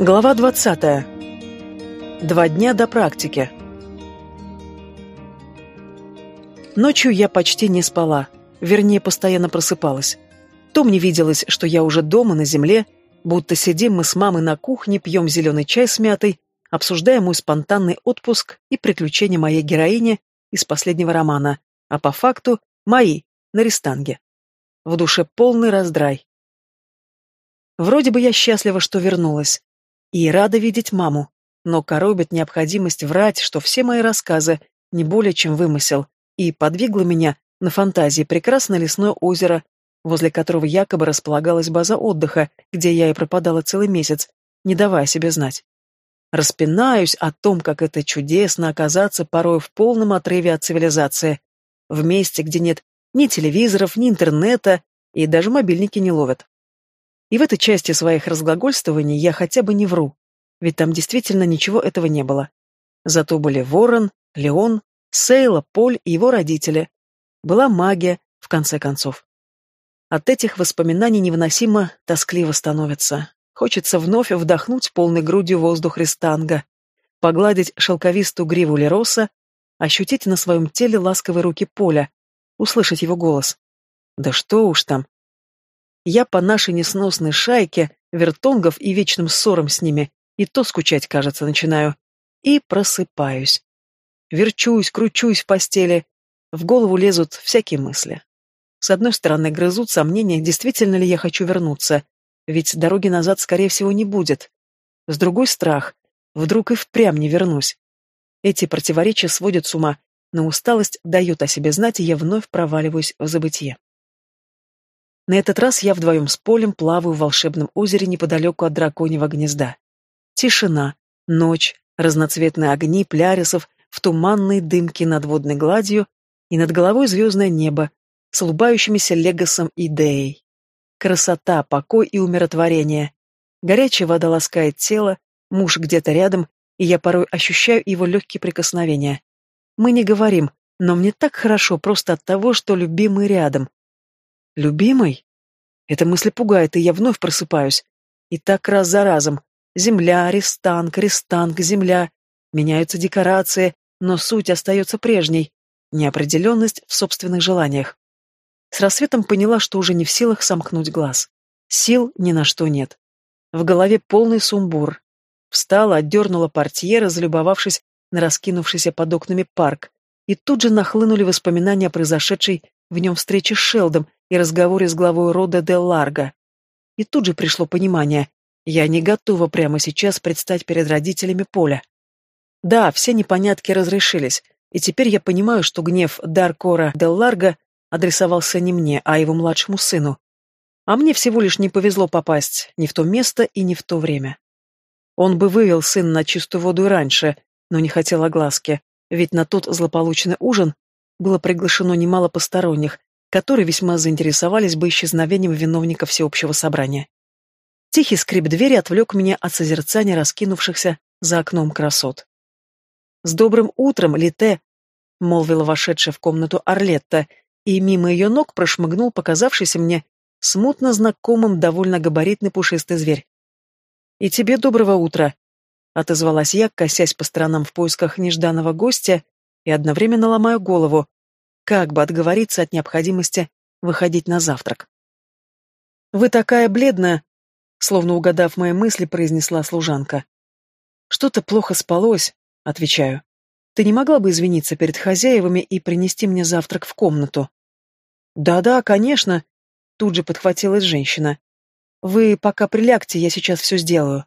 Глава 20. Два дня до практики. Ночью я почти не спала, вернее, постоянно просыпалась. То мне виделось, что я уже дома, на земле, будто сидим мы с мамой на кухне, пьем зеленый чай с мятой, обсуждая мой спонтанный отпуск и приключения моей героини из последнего романа, а по факту мои, на рестанге. В душе полный раздрай. Вроде бы я счастлива, что вернулась, и рада видеть маму, но коробит необходимость врать, что все мои рассказы не более чем вымысел, и подвигла меня на фантазии прекрасное лесное озеро, возле которого якобы располагалась база отдыха, где я и пропадала целый месяц, не давая себе знать. Распинаюсь о том, как это чудесно оказаться порой в полном отрыве от цивилизации, в месте, где нет ни телевизоров, ни интернета, и даже мобильники не ловят. И в этой части своих разглагольствований я хотя бы не вру, ведь там действительно ничего этого не было. Зато были Ворон, Леон, Сейла, Поль и его родители. Была магия, в конце концов. От этих воспоминаний невыносимо тоскливо становится. Хочется вновь вдохнуть полной грудью воздух Рестанга, погладить шелковистую гриву Лероса, ощутить на своем теле ласковые руки Поля, услышать его голос. Да что уж там, я по нашей несносной шайке, вертонгов и вечным ссорам с ними, и то скучать, кажется, начинаю. И просыпаюсь. Верчусь, кручусь в постели. В голову лезут всякие мысли. С одной стороны, грызут сомнения, действительно ли я хочу вернуться, ведь дороги назад, скорее всего, не будет. С другой — страх. Вдруг и впрямь не вернусь. Эти противоречия сводят с ума, но усталость дает о себе знать, и я вновь проваливаюсь в забытье. На этот раз я вдвоем с Полем плаваю в волшебном озере неподалеку от драконьего гнезда. Тишина, ночь, разноцветные огни плярисов в туманной дымке над водной гладью и над головой звездное небо с улыбающимися Легосом и. Красота, покой и умиротворение. Горячая вода ласкает тело, муж где-то рядом, и я порой ощущаю его легкие прикосновения. Мы не говорим, но мне так хорошо просто от того, что любимый рядом, Любимый? Эта мысль пугает, и я вновь просыпаюсь. И так раз за разом. Земля, рестанг, рестанг, земля. Меняются декорации, но суть остается прежней. Неопределенность в собственных желаниях. С рассветом поняла, что уже не в силах сомкнуть глаз. Сил ни на что нет. В голове полный сумбур. Встала, отдернула портьеры, залюбовавшись на раскинувшийся под окнами парк, и тут же нахлынули воспоминания о произошедшей в нем встрече с Шелдом и разговоре с главой рода де Ларго. И тут же пришло понимание, я не готова прямо сейчас предстать перед родителями Поля. Да, все непонятки разрешились, и теперь я понимаю, что гнев Даркора де Ларго адресовался не мне, а его младшему сыну. А мне всего лишь не повезло попасть ни в то место и не в то время. Он бы вывел сына на чистую воду и раньше, но не хотел огласки, ведь на тот злополучный ужин было приглашено немало посторонних, которые весьма заинтересовались бы исчезновением виновника всеобщего собрания. Тихий скрип двери отвлек меня от созерцания раскинувшихся за окном красот. «С добрым утром, Лите!» — молвила вошедшая в комнату Орлетта, и мимо ее ног прошмыгнул показавшийся мне смутно знакомым довольно габаритный пушистый зверь. «И тебе доброго утра!» — отозвалась я, косясь по сторонам в поисках нежданного гостя и одновременно ломаю голову, как бы отговориться от необходимости выходить на завтрак? «Вы такая бледная!» Словно угадав мои мысли, произнесла служанка. «Что-то плохо спалось», — отвечаю. «Ты не могла бы извиниться перед хозяевами и принести мне завтрак в комнату?» «Да-да, конечно», — тут же подхватилась женщина. «Вы пока прилягте, я сейчас все сделаю».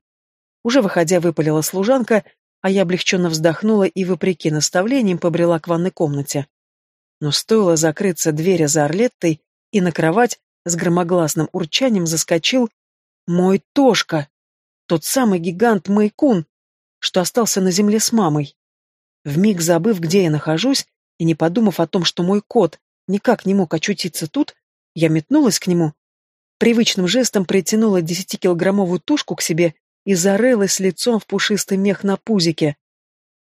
Уже выходя, выпалила служанка, а я облегченно вздохнула и, вопреки наставлениям, побрела к ванной комнате. Но стоило закрыться двери за Орлеттой, и на кровать с громогласным урчанием заскочил мой Тошка, тот самый гигант Майкун, что остался на земле с мамой. Вмиг забыв, где я нахожусь, и не подумав о том, что мой кот никак не мог очутиться тут, я метнулась к нему, привычным жестом притянула десятикилограммовую тушку к себе и зарылась лицом в пушистый мех на пузике.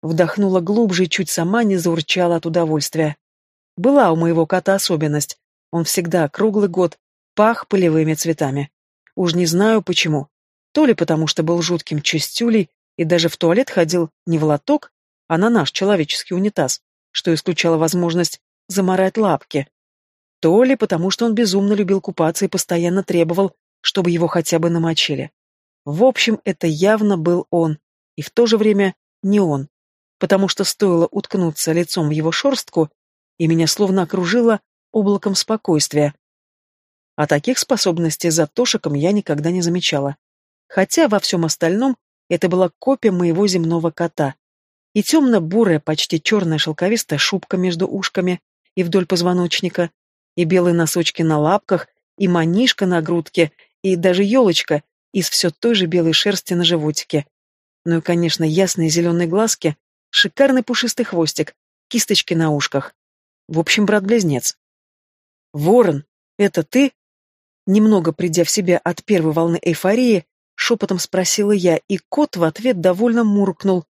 Вдохнула глубже и чуть сама не заурчала от удовольствия. Была у моего кота особенность. Он всегда, круглый год, пах полевыми цветами. Уж не знаю почему. То ли потому, что был жутким чистюлей и даже в туалет ходил не в лоток, а на наш человеческий унитаз, что исключало возможность заморать лапки. То ли потому, что он безумно любил купаться и постоянно требовал, чтобы его хотя бы намочили. В общем, это явно был он, и в то же время не он, потому что стоило уткнуться лицом в его шорстку, и меня словно окружило облаком спокойствия. А таких способностей за Тошиком я никогда не замечала. Хотя во всем остальном это была копия моего земного кота. И темно-бурая, почти черная шелковистая шубка между ушками и вдоль позвоночника, и белые носочки на лапках, и манишка на грудке, и даже елочка из все той же белой шерсти на животике. Ну и, конечно, ясные зеленые глазки, шикарный пушистый хвостик, кисточки на ушках. В общем, брат-близнец. «Ворон, это ты?» Немного придя в себя от первой волны эйфории, шепотом спросила я, и кот в ответ довольно муркнул.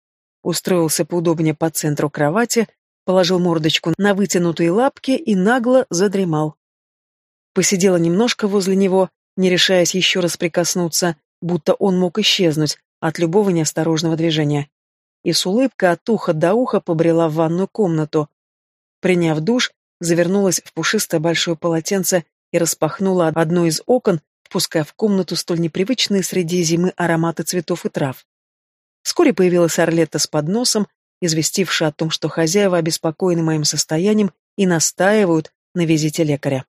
Устроился поудобнее по центру кровати, положил мордочку на вытянутые лапки и нагло задремал. Посидела немножко возле него, не решаясь еще раз прикоснуться, будто он мог исчезнуть от любого неосторожного движения. И с улыбкой от уха до уха побрела в ванную комнату. Приняв душ, завернулась в пушистое большое полотенце и распахнула одно из окон, впуская в комнату столь непривычные среди зимы ароматы цветов и трав. Вскоре появилась Орлетта с подносом, известившая о том, что хозяева обеспокоены моим состоянием и настаивают на визите лекаря.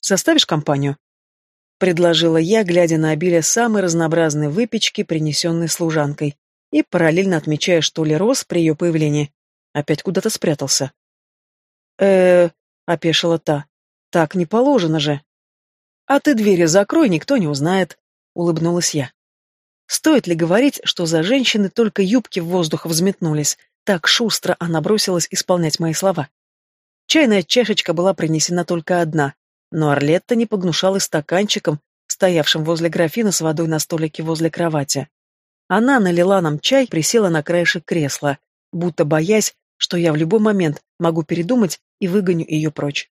«Составишь компанию?» — предложила я, глядя на обилие самой разнообразной выпечки, принесенной служанкой, и параллельно отмечая, что Лерос при ее появлении опять куда-то спрятался. Э опешила та. «Так не положено же». «А ты двери закрой, никто не узнает», — улыбнулась я. Стоит ли говорить, что за женщины только юбки в воздух взметнулись, так шустро она бросилась исполнять мои слова. Чайная чашечка была принесена только одна, но Орлетта не погнушалась стаканчиком, стоявшим возле графина с водой на столике возле кровати. Она налила нам чай, присела на краешек кресла, будто боясь, что я в любой момент могу передумать и выгоню ее прочь.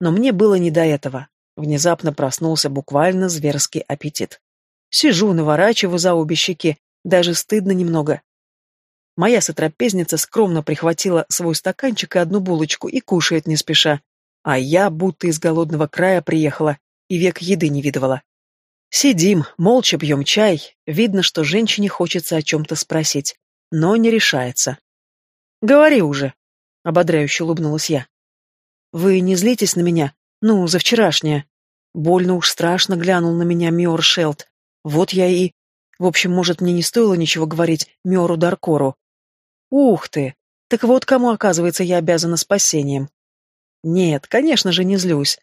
Но мне было не до этого. Внезапно проснулся буквально зверский аппетит. Сижу, наворачиваю за обе щеки, даже стыдно немного. Моя сотрапезница скромно прихватила свой стаканчик и одну булочку и кушает не спеша, а я будто из голодного края приехала и век еды не видывала. Сидим, молча пьем чай, видно, что женщине хочется о чем-то спросить, но не решается. «Говори уже», — ободряюще улыбнулась я. «Вы не злитесь на меня? Ну, за вчерашнее». Больно уж страшно глянул на меня Миор Шелд. Вот я и... В общем, может, мне не стоило ничего говорить Миору Даркору. Ух ты! Так вот кому, оказывается, я обязана спасением. Нет, конечно же, не злюсь.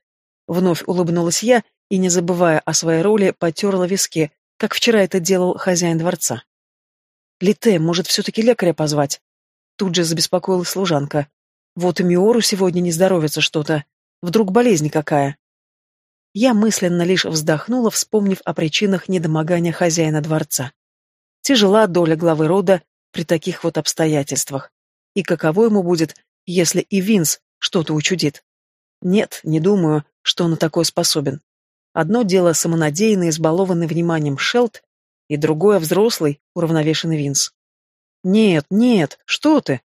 Вновь улыбнулась я и, не забывая о своей роли, потерла виски, как вчера это делал хозяин дворца. «Лите, может, все-таки лекаря позвать?» Тут же забеспокоилась служанка. «Вот и Миору сегодня не здоровится что-то. Вдруг болезнь какая?» Я мысленно лишь вздохнула, вспомнив о причинах недомогания хозяина дворца. Тяжела доля главы рода при таких вот обстоятельствах. И каково ему будет, если и Винс что-то учудит. Нет, не думаю, что он на такое способен. Одно дело самонадеянный, избалованный вниманием Шелд, и другое взрослый, уравновешенный Винс. Нет, нет, что ты?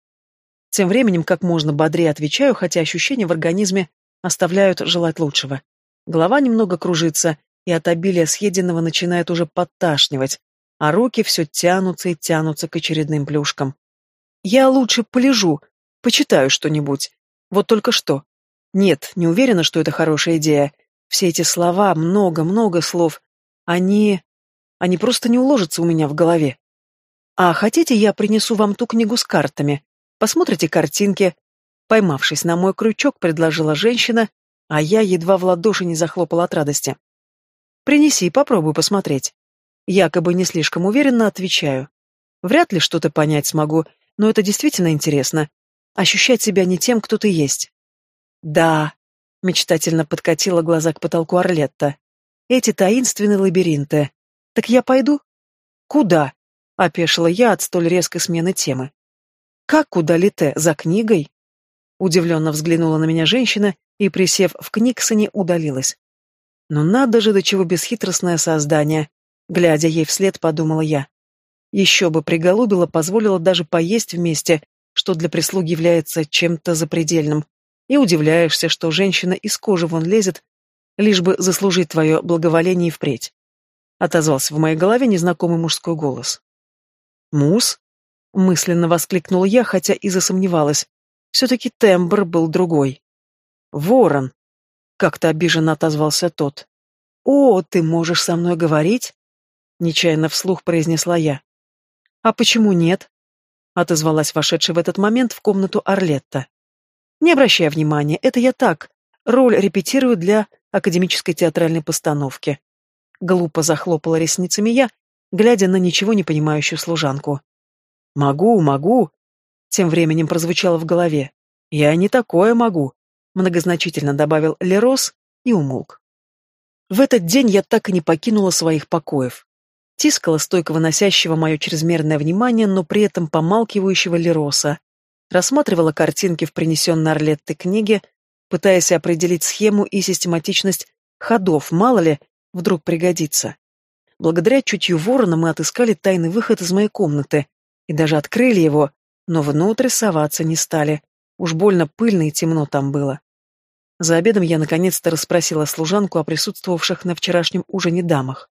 Тем временем как можно бодрее отвечаю, хотя ощущения в организме оставляют желать лучшего. Голова немного кружится, и от обилия съеденного начинает уже подташнивать, а руки все тянутся и тянутся к очередным плюшкам. Я лучше полежу, почитаю что-нибудь, вот только что. Нет, не уверена, что это хорошая идея. Все эти слова, много-много слов, они... они просто не уложатся у меня в голове. А хотите, я принесу вам ту книгу с картами? Посмотрите картинки. Поймавшись на мой крючок, предложила женщина, а я едва в ладоши не захлопала от радости. Принеси, попробуй посмотреть. Якобы не слишком уверенно отвечаю. Вряд ли что-то понять смогу, но это действительно интересно ощущать себя не тем, кто ты есть. Да, мечтательно подкатила глаза к потолку Орлетта. Эти таинственные лабиринты. Так я пойду? Куда? Опешила я от столь резкой смены темы. Как куда ли ты? За книгой? Удивленно взглянула на меня женщина и, присев в книгсоне, удалилась. Но надо же, до чего бесхитростное создание. Глядя ей вслед, подумала я. Еще бы приголубила, позволила даже поесть вместе, что для прислуги является чем-то запредельным. И удивляешься, что женщина из кожи вон лезет, лишь бы заслужить твое благоволение и впредь. Отозвался в моей голове незнакомый мужской голос. «Мус?» — мысленно воскликнула я, хотя и засомневалась. Все-таки тембр был другой. «Ворон!» — как-то обиженно отозвался тот. «О, ты можешь со мной говорить?» — нечаянно вслух произнесла я. «А почему нет?» — отозвалась вошедшая в этот момент в комнату Орлетта. «Не обращай внимания, это я так. Роль репетирую для академической театральной постановки». Глупо захлопала ресницами я, глядя на ничего не понимающую служанку. «Могу, могу!» — тем временем прозвучало в голове. «Я не такое могу!» — многозначительно добавил Лерос и умолк. В этот день я так и не покинула своих покоев. Тискала стойко выносящего мое чрезмерное внимание, но при этом помалкивающего Лероса. Рассматривала картинки в принесенной Орлеттой книге, пытаясь определить схему и систематичность ходов, мало ли, вдруг пригодится. Благодаря чутью ворона мы отыскали тайный выход из моей комнаты и даже открыли его, но внутрь соваться не стали. Уж больно пыльно и темно там было. За обедом я наконец-то расспросила служанку о присутствовавших на вчерашнем ужине дамах.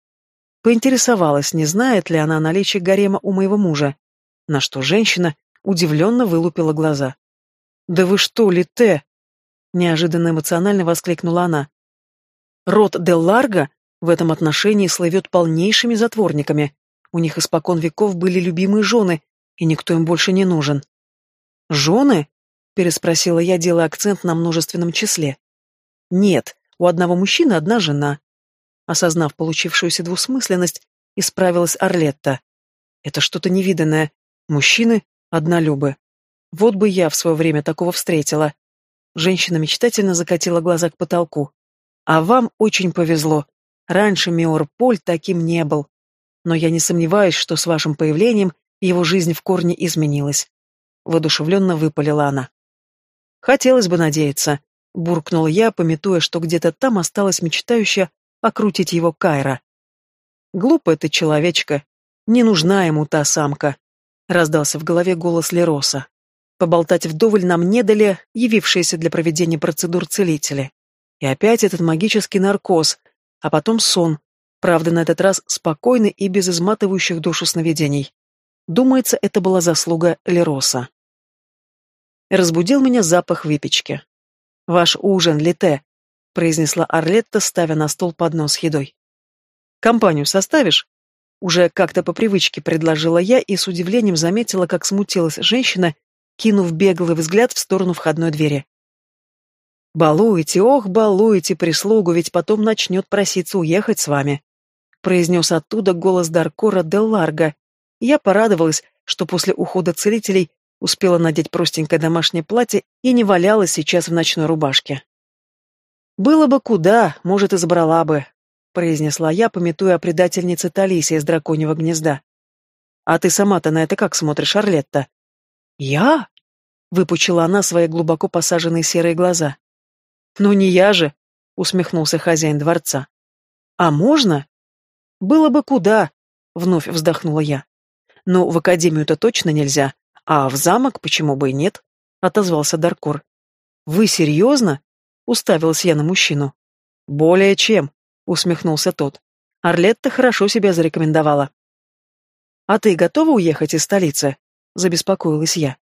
Поинтересовалась, не знает ли она о наличии гарема у моего мужа, на что женщина удивленно вылупила глаза. «Да вы что, Лите?» Неожиданно эмоционально воскликнула она. «Род де Ларго в этом отношении слывет полнейшими затворниками. У них испокон веков были любимые жены, и никто им больше не нужен». «Жены?» переспросила я, делая акцент на множественном числе. Нет, у одного мужчины одна жена. Осознав получившуюся двусмысленность, исправилась Орлетта. Это что-то невиданное. Мужчины — однолюбы. Вот бы я в свое время такого встретила. Женщина мечтательно закатила глаза к потолку. А вам очень повезло. Раньше Миор Поль таким не был. Но я не сомневаюсь, что с вашим появлением его жизнь в корне изменилась. Водушевленно выпалила она. Хотелось бы надеяться, буркнул я, пометуя, что где-то там осталась мечтающая окрутить его Кайра. Глупая ты человечка, не нужна ему та самка, раздался в голове голос Лероса. Поболтать вдоволь нам не дали явившиеся для проведения процедур целители. И опять этот магический наркоз, а потом сон, правда, на этот раз спокойный и без изматывающих душу сновидений. Думается, это была заслуга Лероса. Разбудил меня запах выпечки. «Ваш ужин, Лите», — произнесла Орлетта, ставя на стол поднос с едой. «Компанию составишь?» Уже как-то по привычке предложила я и с удивлением заметила, как смутилась женщина, кинув беглый взгляд в сторону входной двери. «Балуете, ох, балуете прислугу, ведь потом начнет проситься уехать с вами», произнес оттуда голос Даркора де Ларго. Я порадовалась, что после ухода целителей Успела надеть простенькое домашнее платье и не валялась сейчас в ночной рубашке. «Было бы куда, может, и забрала бы», — произнесла я, пометуя о предательнице Талисе из драконьего гнезда. «А ты сама-то на это как смотришь, Орлетта?» «Я?» — выпучила она свои глубоко посаженные серые глаза. «Ну не я же», — усмехнулся хозяин дворца. «А можно?» «Было бы куда», — вновь вздохнула я. «Но в академию-то точно нельзя, а в замок почему бы и нет? Отозвался Даркор. Вы серьезно? Уставилась я на мужчину. Более чем, усмехнулся тот. Орлетта хорошо себя зарекомендовала. А ты готова уехать из столицы? Забеспокоилась я.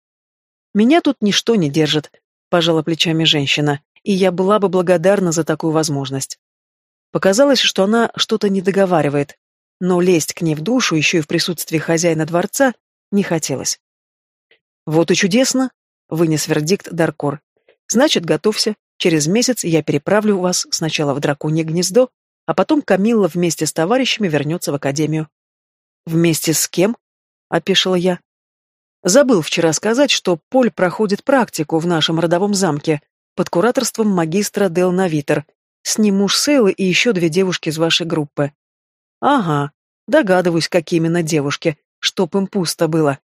Меня тут ничто не держит, пожала плечами женщина, и я была бы благодарна за такую возможность. Показалось, что она что-то не договаривает, но лезть к ней в душу еще и в присутствии хозяина дворца не хотелось. «Вот и чудесно!» — вынес вердикт Даркор. «Значит, готовься. Через месяц я переправлю вас сначала в драконье гнездо, а потом Камилла вместе с товарищами вернется в академию». «Вместе с кем?» — опешила я. «Забыл вчера сказать, что Поль проходит практику в нашем родовом замке под кураторством магистра Дел Навитер. С ним муж Сейлы и еще две девушки из вашей группы». «Ага, догадываюсь, какие именно девушки, чтоб им пусто было.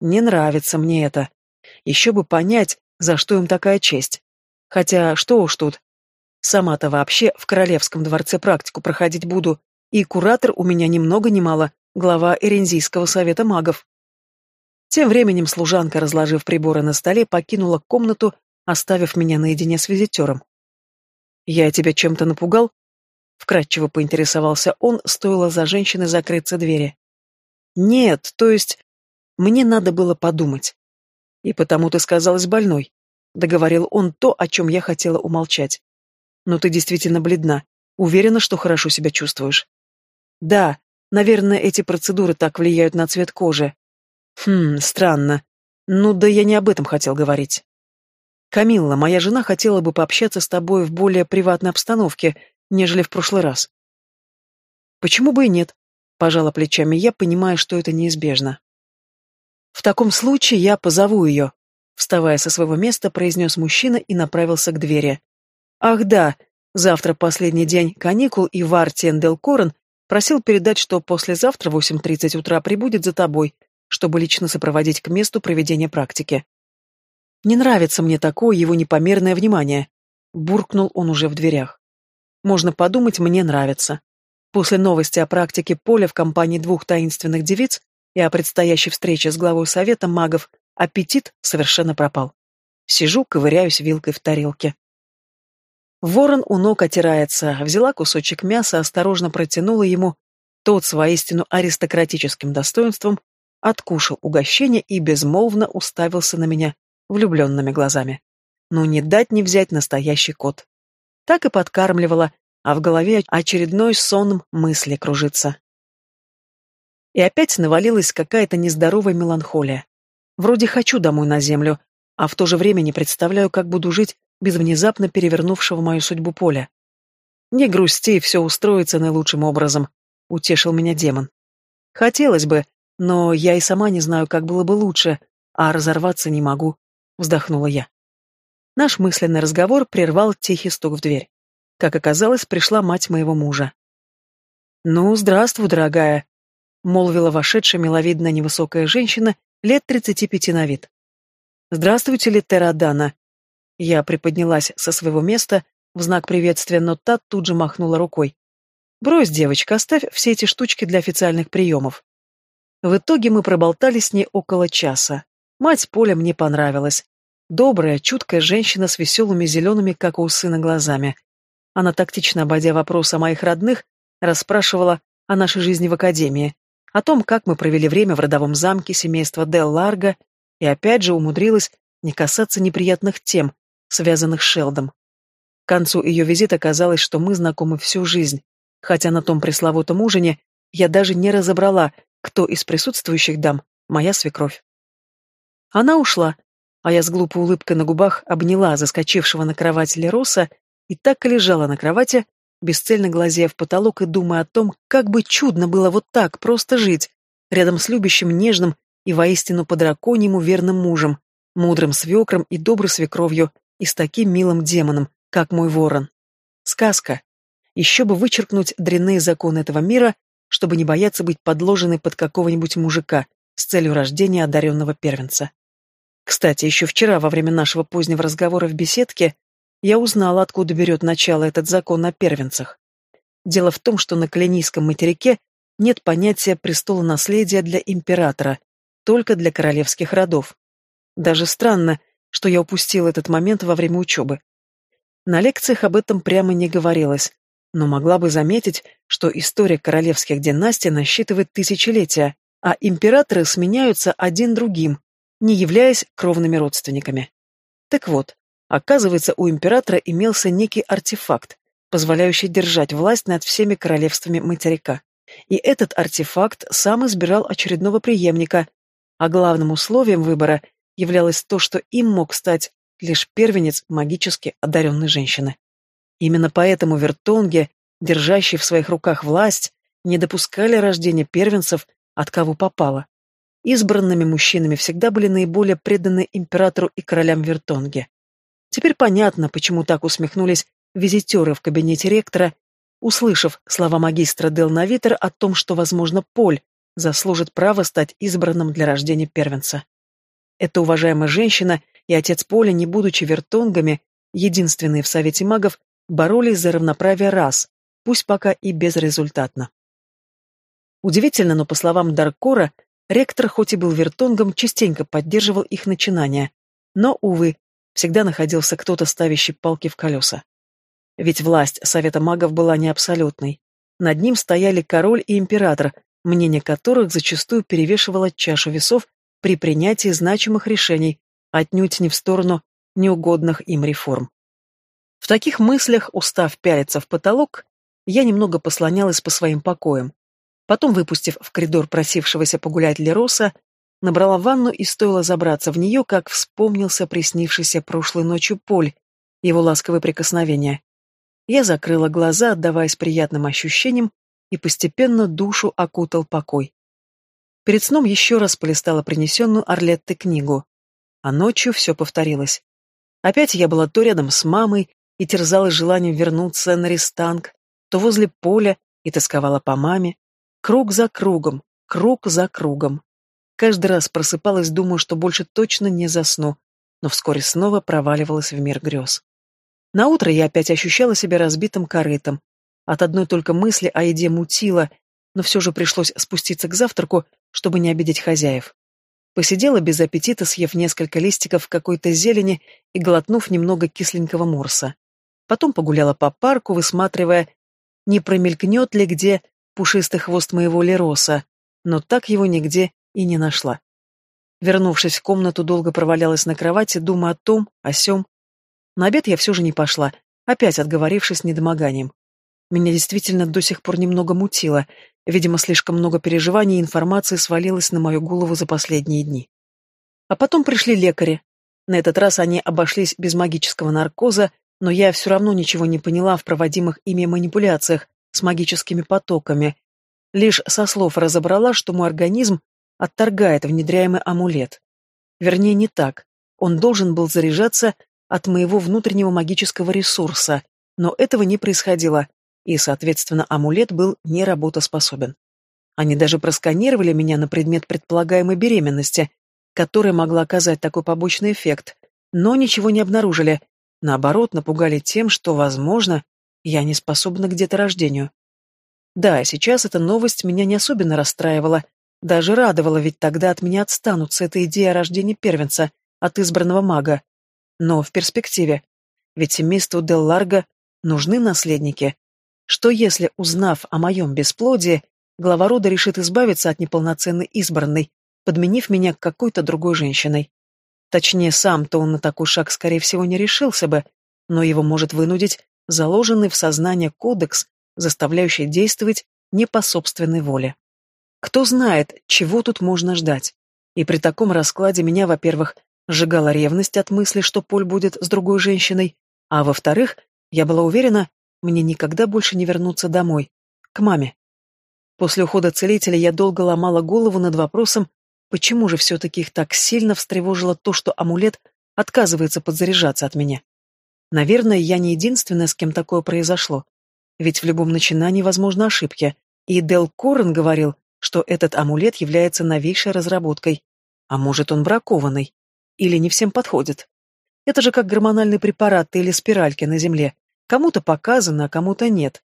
Не нравится мне это. Еще бы понять, за что им такая честь. Хотя, что уж тут. Сама-то вообще в королевском дворце практику проходить буду. И куратор у меня ни много ни мало, глава Эрензийского совета магов. Тем временем служанка, разложив приборы на столе, покинула комнату, оставив меня наедине с визитером. «Я тебя чем-то напугал?» Вкратчиво поинтересовался он, стоило за женщиной закрыться двери. «Нет, то есть мне надо было подумать. И потому ты сказалась больной», — договорил он то, о чем я хотела умолчать. «Но ты действительно бледна. Уверена, что хорошо себя чувствуешь?» «Да, наверное, эти процедуры так влияют на цвет кожи». «Хм, странно. Ну да я не об этом хотел говорить». «Камилла, моя жена хотела бы пообщаться с тобой в более приватной обстановке, нежели в прошлый раз». «Почему бы и нет?» — пожала плечами я, понимая, что это неизбежно. «В таком случае я позову ее», — вставая со своего места, произнес мужчина и направился к двери. «Ах да, завтра последний день каникул, и Вартиен Дел Корен просил передать, что послезавтра в 8.30 утра прибудет за тобой, чтобы лично сопроводить к месту проведения практики. Не нравится мне такое его непомерное внимание», — буркнул он уже в дверях. «Можно подумать, мне нравится. После новости о практике поля в компании двух таинственных девиц и о предстоящей встрече с главой совета магов аппетит совершенно пропал. Сижу, ковыряюсь вилкой в тарелке. Ворон у ног отирается, взяла кусочек мяса, осторожно протянула ему, тот с воистину аристократическим достоинством откушал угощение и безмолвно уставился на меня влюбленными глазами. Ну, не дать не взять настоящий кот. Так и подкармливала, а в голове очередной сон мысли кружится. И опять навалилась какая-то нездоровая меланхолия. Вроде хочу домой на землю, а в то же время не представляю, как буду жить без внезапно перевернувшего мою судьбу поля. Не грусти, все устроится наилучшим образом, утешил меня демон. Хотелось бы, но я и сама не знаю, как было бы лучше, а разорваться не могу, вздохнула я. Наш мысленный разговор прервал тихий стук в дверь. Как оказалось, пришла мать моего мужа. «Ну, здравствуй, дорогая», — молвила вошедшая миловидная невысокая женщина лет тридцати пяти на вид. «Здравствуйте, Литтера Дана». Я приподнялась со своего места в знак приветствия, но та тут же махнула рукой. «Брось, девочка, оставь все эти штучки для официальных приемов». В итоге мы проболтали с ней около часа. Мать Поля мне понравилась. Добрая, чуткая женщина с веселыми зелеными, как у сына, глазами. Она, тактично обойдя вопрос о моих родных, расспрашивала о нашей жизни в академии, о том, как мы провели время в родовом замке семейства Дел Ларго, и опять же умудрилась не касаться неприятных тем, связанных с Шелдом. К концу ее визита казалось, что мы знакомы всю жизнь, хотя на том пресловутом ужине я даже не разобрала, кто из присутствующих дам моя свекровь. Она ушла, а я с глупой улыбкой на губах обняла заскочившего на кровать Лероса и так и лежала на кровати, бесцельно глазея в потолок и думая о том, как бы чудно было вот так просто жить, рядом с любящим, нежным и воистину по-драконьему верным мужем, мудрым свекром и доброй свекровью, и с таким милым демоном, как мой ворон. Сказка. Еще бы вычеркнуть дрянные законы этого мира, чтобы не бояться быть подложенной под какого-нибудь мужика с целью рождения одаренного первенца. Кстати, еще вчера, во время нашего позднего разговора в беседке, я узнала, откуда берет начало этот закон о первенцах. Дело в том, что на Калинийском материке нет понятия престола наследия для императора, только для королевских родов. Даже странно, что я упустил этот момент во время учебы. На лекциях об этом прямо не говорилось, но могла бы заметить, что история королевских династий насчитывает тысячелетия, а императоры сменяются один другим, не являясь кровными родственниками. Так вот, Оказывается, у императора имелся некий артефакт, позволяющий держать власть над всеми королевствами материка. И этот артефакт сам избирал очередного преемника, а главным условием выбора являлось то, что им мог стать лишь первенец магически одаренной женщины. Именно поэтому вертонги, держащие в своих руках власть, не допускали рождения первенцев от кого попало. Избранными мужчинами всегда были наиболее преданные императору и королям вертонги. Теперь понятно, почему так усмехнулись визитеры в кабинете ректора, услышав слова магистра Дел Навитер о том, что, возможно, Поль заслужит право стать избранным для рождения первенца. Эта уважаемая женщина и отец Поля, не будучи вертонгами, единственные в Совете магов, боролись за равноправие рас, пусть пока и безрезультатно. Удивительно, но по словам Даркора, ректор, хоть и был вертонгом, частенько поддерживал их начинания. Но, увы, всегда находился кто-то, ставящий палки в колеса. Ведь власть Совета магов была не абсолютной. Над ним стояли король и император, мнение которых зачастую перевешивало чашу весов при принятии значимых решений, отнюдь не в сторону неугодных им реформ. В таких мыслях, устав пялиться в потолок, я немного послонялась по своим покоям. Потом, выпустив в коридор просившегося погулять Лероса, набрала ванну и стоило забраться в нее, как вспомнился приснившийся прошлой ночью Поль, его ласковые прикосновения. Я закрыла глаза, отдаваясь приятным ощущениям, и постепенно душу окутал покой. Перед сном еще раз полистала принесенную Орлеттой книгу. А ночью все повторилось. Опять я была то рядом с мамой и терзалась желанием вернуться на рестанг, то возле поля и тосковала по маме. Круг за кругом, круг за кругом. Каждый раз просыпалась, думая, что больше точно не засну, но вскоре снова проваливалась в мир грез. На утро я опять ощущала себя разбитым корытом. От одной только мысли о еде мутила, но все же пришлось спуститься к завтраку, чтобы не обидеть хозяев. Посидела без аппетита, съев несколько листиков какой-то зелени и глотнув немного кисленького морса. Потом погуляла по парку, высматривая, не промелькнет ли где пушистый хвост моего лероса, но так его нигде и не нашла. Вернувшись в комнату, долго провалялась на кровати, думая о том, о сём, на обед я все же не пошла, опять отговорившись недомоганием. Меня действительно до сих пор немного мутило, видимо, слишком много переживаний и информации свалилось на мою голову за последние дни. А потом пришли лекари. На этот раз они обошлись без магического наркоза, но я все равно ничего не поняла в проводимых ими манипуляциях с магическими потоками. Лишь со слов разобрала, что мой организм отторгает внедряемый амулет. Вернее, не так. Он должен был заряжаться от моего внутреннего магического ресурса, но этого не происходило, и, соответственно, амулет был неработоспособен. Они даже просканировали меня на предмет предполагаемой беременности, которая могла оказать такой побочный эффект, но ничего не обнаружили, наоборот, напугали тем, что, возможно, я не способна к деторождению. Да, сейчас эта новость меня не особенно расстраивала, даже радовала, ведь тогда от меня отстанут с этой идеей о рождении первенца от избранного мага но в перспективе. Ведь семейству Дел Ларго нужны наследники. Что если, узнав о моем бесплодии, глава рода решит избавиться от неполноценной избранной, подменив меня какой-то другой женщиной? Точнее, сам-то он на такой шаг, скорее всего, не решился бы, но его может вынудить заложенный в сознание кодекс, заставляющий действовать не по собственной воле. Кто знает, чего тут можно ждать. И при таком раскладе меня, во-первых, сжигала ревность от мысли, что Поль будет с другой женщиной, а во-вторых, я была уверена, мне никогда больше не вернуться домой, к маме. После ухода целителя я долго ломала голову над вопросом, почему же все-таки их так сильно встревожило то, что амулет отказывается подзаряжаться от меня. Наверное, я не единственная, с кем такое произошло. Ведь в любом начинании возможны ошибки, и Дел Корен говорил, что этот амулет является новейшей разработкой. А может, он бракованный? или не всем подходит. Это же как гормональные препараты или спиральки на Земле. Кому-то показано, а кому-то нет.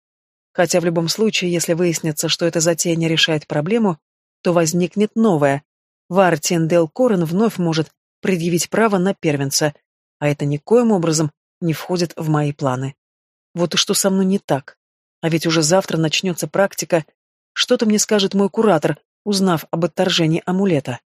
Хотя в любом случае, если выяснится, что эта затея не решает проблему, то возникнет новая. Вартин Дел Корен вновь может предъявить право на первенца, а это никоим образом не входит в мои планы. Вот и что со мной не так. А ведь уже завтра начнется практика. Что-то мне скажет мой куратор, узнав об отторжении амулета.